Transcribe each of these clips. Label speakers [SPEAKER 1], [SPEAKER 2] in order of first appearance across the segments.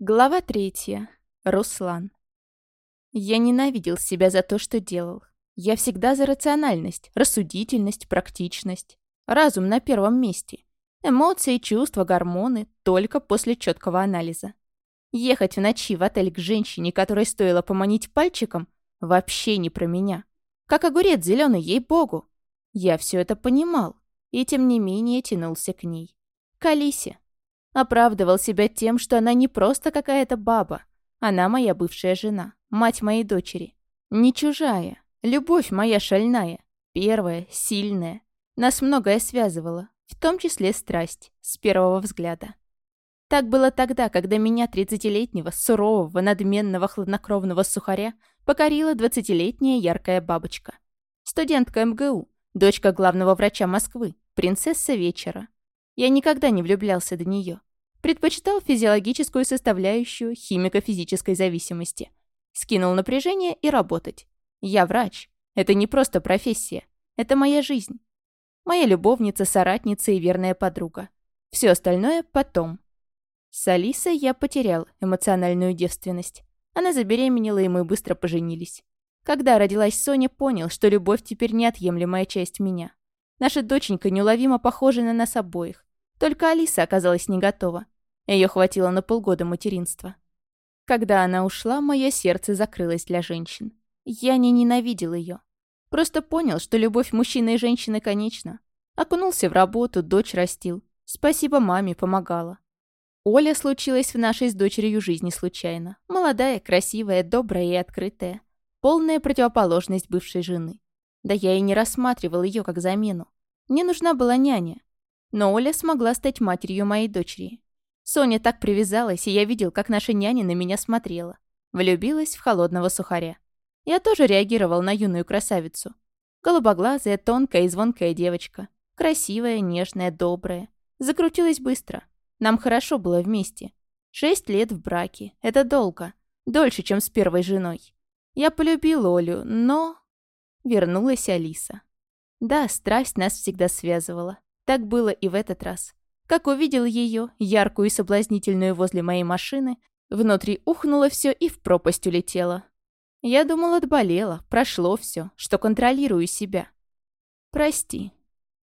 [SPEAKER 1] Глава третья. Руслан. Я ненавидел себя за то, что делал. Я всегда за рациональность, рассудительность, практичность. Разум на первом месте. Эмоции, чувства, гормоны только после четкого анализа. Ехать в ночи в отель к женщине, которой стоило поманить пальчиком, вообще не про меня. Как огурец зеленый, ей-богу. Я все это понимал, и тем не менее тянулся к ней. К Алисе. Оправдывал себя тем, что она не просто какая-то баба. Она моя бывшая жена, мать моей дочери. Не чужая. Любовь моя шальная. Первая, сильная. Нас многое связывало, в том числе страсть, с первого взгляда. Так было тогда, когда меня, тридцатилетнего, сурового, надменного, хладнокровного сухаря, покорила двадцатилетняя яркая бабочка. Студентка МГУ, дочка главного врача Москвы, принцесса вечера. Я никогда не влюблялся до нее. Предпочитал физиологическую составляющую химико-физической зависимости. Скинул напряжение и работать. Я врач. Это не просто профессия. Это моя жизнь. Моя любовница, соратница и верная подруга. Все остальное потом. С Алисой я потерял эмоциональную девственность. Она забеременела, и мы быстро поженились. Когда родилась Соня, понял, что любовь теперь неотъемлемая часть меня. Наша доченька неуловимо похожа на нас обоих. Только Алиса оказалась не готова. Ее хватило на полгода материнства. Когда она ушла, мое сердце закрылось для женщин. Я не ненавидел ее. Просто понял, что любовь мужчины и женщины конечна. Окунулся в работу, дочь растил. Спасибо маме, помогала. Оля случилась в нашей с дочерью жизни случайно. Молодая, красивая, добрая и открытая. Полная противоположность бывшей жены. Да я и не рассматривал ее как замену. Мне нужна была няня. Но Оля смогла стать матерью моей дочери. Соня так привязалась, и я видел, как наша няня на меня смотрела. Влюбилась в холодного сухаря. Я тоже реагировал на юную красавицу. Голубоглазая, тонкая и звонкая девочка. Красивая, нежная, добрая. Закрутилась быстро. Нам хорошо было вместе. Шесть лет в браке. Это долго. Дольше, чем с первой женой. Я полюбил Олю, но... Вернулась Алиса. Да, страсть нас всегда связывала. Так было и в этот раз. Как увидел ее, яркую и соблазнительную возле моей машины, внутри ухнуло все и в пропасть улетело. Я думал, отболела, прошло все, что контролирую себя. «Прости».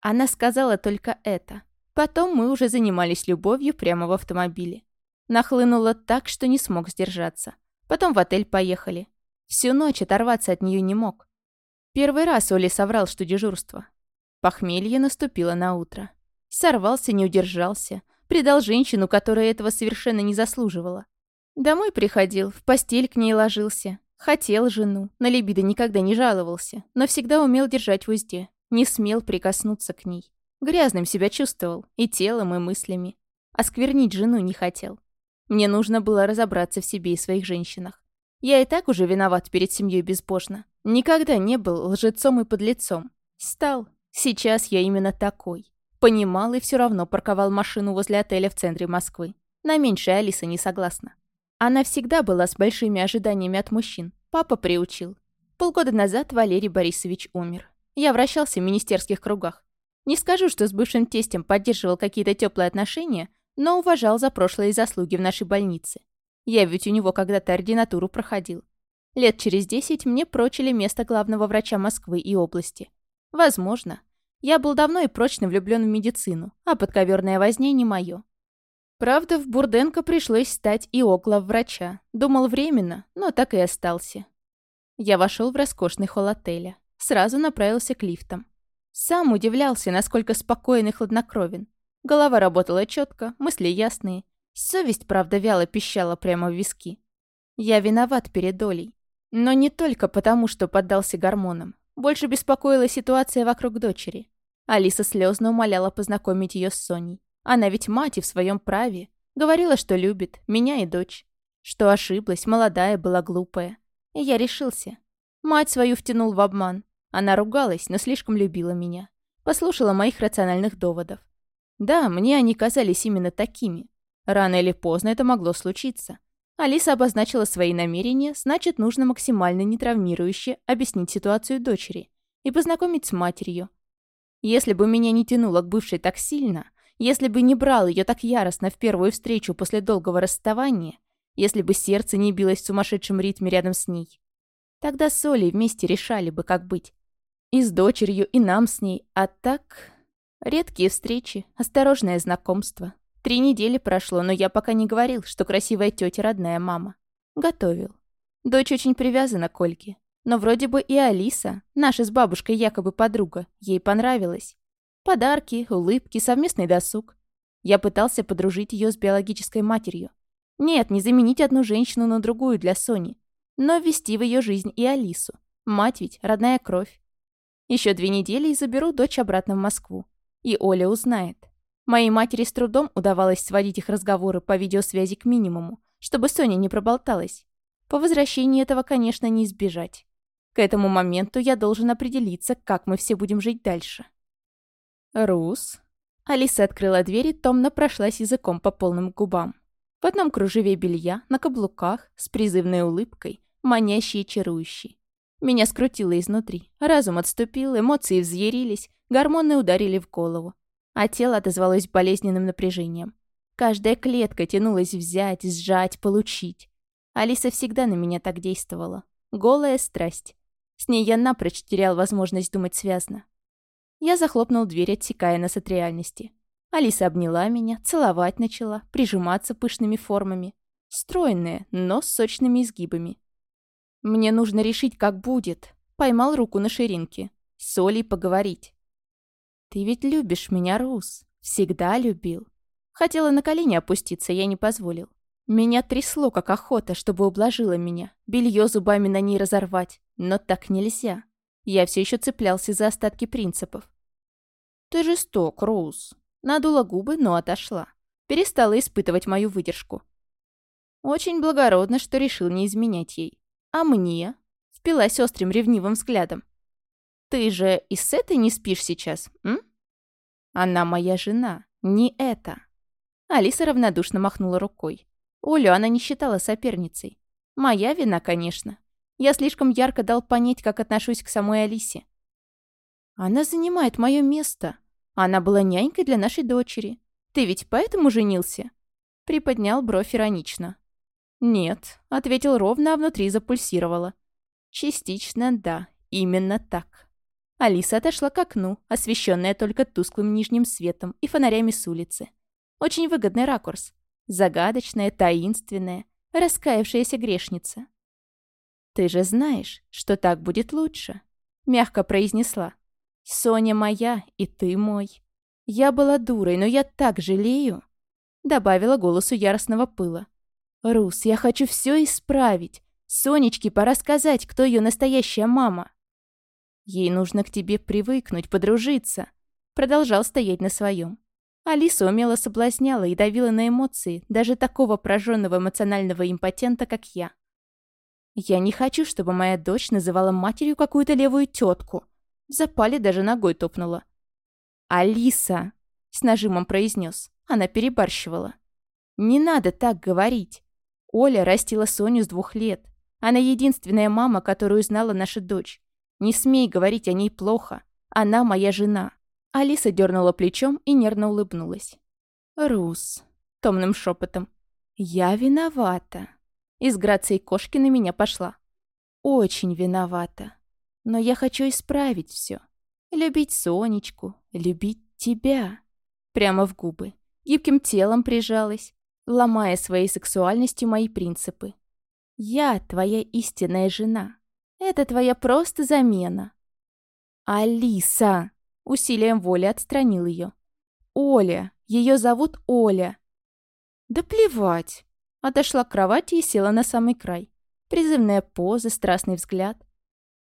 [SPEAKER 1] Она сказала только это. Потом мы уже занимались любовью прямо в автомобиле. Нахлынуло так, что не смог сдержаться. Потом в отель поехали. Всю ночь оторваться от нее не мог. Первый раз Оля соврал, что дежурство. Похмелье наступило на утро. Сорвался, не удержался. Предал женщину, которая этого совершенно не заслуживала. Домой приходил, в постель к ней ложился. Хотел жену, на либидо никогда не жаловался, но всегда умел держать в узде. Не смел прикоснуться к ней. Грязным себя чувствовал, и телом, и мыслями. Осквернить жену не хотел. Мне нужно было разобраться в себе и своих женщинах. Я и так уже виноват перед семьей безбожно. Никогда не был лжецом и подлецом. Стал, Сейчас я именно такой. Понимал и все равно парковал машину возле отеля в центре Москвы. На меньшее Алиса не согласна. Она всегда была с большими ожиданиями от мужчин. Папа приучил. Полгода назад Валерий Борисович умер. Я вращался в министерских кругах. Не скажу, что с бывшим тестем поддерживал какие-то теплые отношения, но уважал за прошлые заслуги в нашей больнице. Я ведь у него когда-то ординатуру проходил. Лет через десять мне прочили место главного врача Москвы и области. Возможно. Я был давно и прочно влюблен в медицину, а подковерная возня не мое. Правда, в Бурденко пришлось стать и около врача. Думал временно, но так и остался. Я вошел в роскошный холл отеля. Сразу направился к лифтам. Сам удивлялся, насколько спокоен и хладнокровен. Голова работала четко, мысли ясные. Совесть, правда, вяло пищала прямо в виски. Я виноват перед долей. Но не только потому, что поддался гормонам. Больше беспокоила ситуация вокруг дочери. Алиса слезно умоляла познакомить ее с Соней. Она ведь мать и в своем праве. Говорила, что любит, меня и дочь. Что ошиблась, молодая была глупая. И я решился. Мать свою втянул в обман. Она ругалась, но слишком любила меня. Послушала моих рациональных доводов. Да, мне они казались именно такими. Рано или поздно это могло случиться. Алиса обозначила свои намерения, значит, нужно максимально нетравмирующе объяснить ситуацию дочери и познакомить с матерью. Если бы меня не тянуло к бывшей так сильно, если бы не брал ее так яростно в первую встречу после долгого расставания, если бы сердце не билось в сумасшедшем ритме рядом с ней. Тогда с Олей вместе решали бы, как быть. И с дочерью, и нам с ней. А так... Редкие встречи, осторожное знакомство. Три недели прошло, но я пока не говорил, что красивая тетя родная мама. Готовил. Дочь очень привязана к Ольге. Но вроде бы и Алиса, наша с бабушкой якобы подруга, ей понравилась. Подарки, улыбки, совместный досуг. Я пытался подружить ее с биологической матерью. Нет, не заменить одну женщину на другую для Сони, но ввести в ее жизнь и Алису. Мать ведь родная кровь. Еще две недели и заберу дочь обратно в Москву. И Оля узнает. Моей матери с трудом удавалось сводить их разговоры по видеосвязи к минимуму, чтобы Соня не проболталась. По возвращении этого, конечно, не избежать. К этому моменту я должен определиться, как мы все будем жить дальше. «Рус?» Алиса открыла дверь и томно прошлась языком по полным губам. В одном кружеве белья, на каблуках, с призывной улыбкой, манящей и чарующей. Меня скрутило изнутри. Разум отступил, эмоции взъярились, гормоны ударили в голову. А тело отозвалось болезненным напряжением. Каждая клетка тянулась взять, сжать, получить. Алиса всегда на меня так действовала. Голая страсть. С ней я напрочь терял возможность думать связно. Я захлопнул дверь, отсекая нас от реальности. Алиса обняла меня, целовать начала, прижиматься пышными формами. Стройная, но с сочными изгибами. Мне нужно решить, как будет. Поймал руку на ширинке. С Олей поговорить. Ты ведь любишь меня, Рус. Всегда любил. Хотела на колени опуститься, я не позволил. Меня трясло, как охота, чтобы ублажила меня. Белье зубами на ней разорвать. Но так нельзя. Я все еще цеплялся за остатки принципов. «Ты жесток, Роуз». Надула губы, но отошла. Перестала испытывать мою выдержку. Очень благородно, что решил не изменять ей. А мне? Впилась острым ревнивым взглядом. Ты же и с этой не спишь сейчас, м? Она моя жена, не это. Алиса равнодушно махнула рукой. Олю она не считала соперницей. Моя вина, конечно. Я слишком ярко дал понять, как отношусь к самой Алисе. Она занимает мое место. Она была нянькой для нашей дочери. Ты ведь поэтому женился?» Приподнял бровь иронично. «Нет», — ответил ровно, а внутри запульсировало. «Частично да, именно так». Алиса отошла к окну, освещенная только тусклым нижним светом и фонарями с улицы. Очень выгодный ракурс. Загадочная, таинственная, раскаявшаяся грешница. «Ты же знаешь, что так будет лучше», — мягко произнесла. «Соня моя, и ты мой. Я была дурой, но я так жалею», — добавила голосу яростного пыла. «Рус, я хочу все исправить. Сонечке пора сказать, кто ее настоящая мама». «Ей нужно к тебе привыкнуть, подружиться», — продолжал стоять на своем. Алиса умело соблазняла и давила на эмоции даже такого прожженного эмоционального импотента, как я. Я не хочу, чтобы моя дочь называла матерью какую-то левую тетку. В запале даже ногой топнула. «Алиса!» — с нажимом произнес. Она перебарщивала. «Не надо так говорить. Оля растила Соню с двух лет. Она единственная мама, которую знала наша дочь. Не смей говорить о ней плохо. Она моя жена». Алиса дернула плечом и нервно улыбнулась. «Рус», — томным шепотом. «Я виновата». Из грацией кошки на меня пошла. Очень виновата. Но я хочу исправить все. Любить Сонечку, любить тебя. Прямо в губы. Гибким телом прижалась, ломая своей сексуальностью мои принципы. Я твоя истинная жена. Это твоя просто замена. Алиса! Усилием воли отстранил ее. Оля! Ее зовут Оля. Да плевать. Отошла к кровати и села на самый край. Призывная поза, страстный взгляд.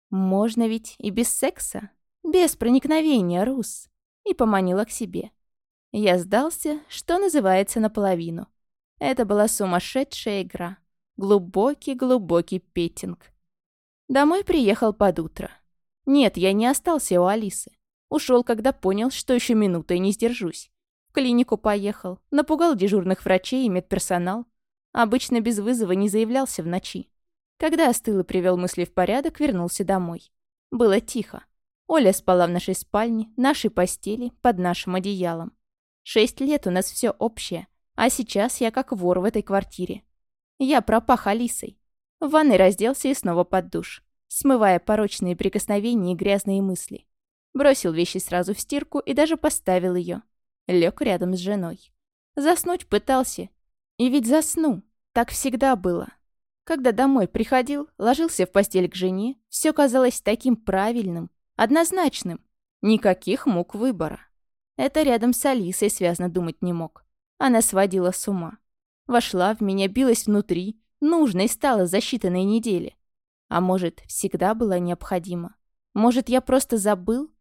[SPEAKER 1] Можно ведь и без секса. Без проникновения, Рус. И поманила к себе. Я сдался, что называется, наполовину. Это была сумасшедшая игра. Глубокий-глубокий петинг. Домой приехал под утро. Нет, я не остался у Алисы. Ушел, когда понял, что еще минутой не сдержусь. В клинику поехал, напугал дежурных врачей и медперсонал. Обычно без вызова не заявлялся в ночи. Когда остыл и привел мысли в порядок, вернулся домой. Было тихо. Оля спала в нашей спальне, нашей постели, под нашим одеялом. Шесть лет у нас все общее, а сейчас я как вор в этой квартире. Я пропах Алисой. В ванной разделся и снова под душ, смывая порочные прикосновения и грязные мысли. Бросил вещи сразу в стирку и даже поставил ее. Лег рядом с женой. Заснуть пытался. И ведь засну. Так всегда было. Когда домой приходил, ложился в постель к жене, все казалось таким правильным, однозначным. Никаких мук выбора. Это рядом с Алисой связно думать не мог. Она сводила с ума. Вошла в меня, билась внутри, нужной стала за считанные недели. А может, всегда была необходима? Может, я просто забыл?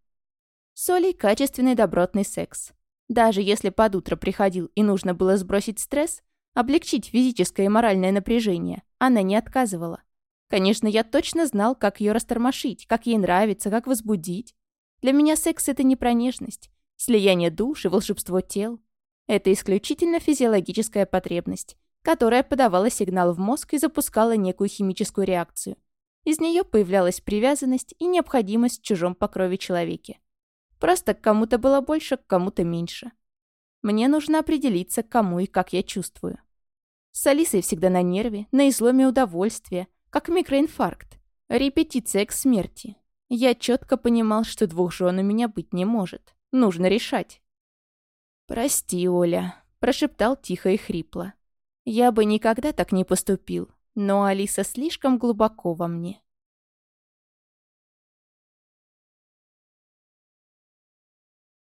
[SPEAKER 1] С Олей качественный добротный секс. Даже если под утро приходил и нужно было сбросить стресс, облегчить физическое и моральное напряжение, она не отказывала. Конечно, я точно знал, как ее растормошить, как ей нравится, как возбудить. Для меня секс — это не про нежность, слияние душ и волшебство тел. Это исключительно физиологическая потребность, которая подавала сигнал в мозг и запускала некую химическую реакцию. Из нее появлялась привязанность и необходимость в чужом покрове человеке. Просто к кому-то было больше, к кому-то меньше. Мне нужно определиться, кому и как я чувствую. С Алисой всегда на нерве, на изломе удовольствия, как микроинфаркт. Репетиция к смерти. Я четко понимал, что двух жен у меня быть не может. Нужно решать. «Прости, Оля», – прошептал тихо и хрипло. «Я бы никогда так не поступил, но Алиса слишком глубоко во мне.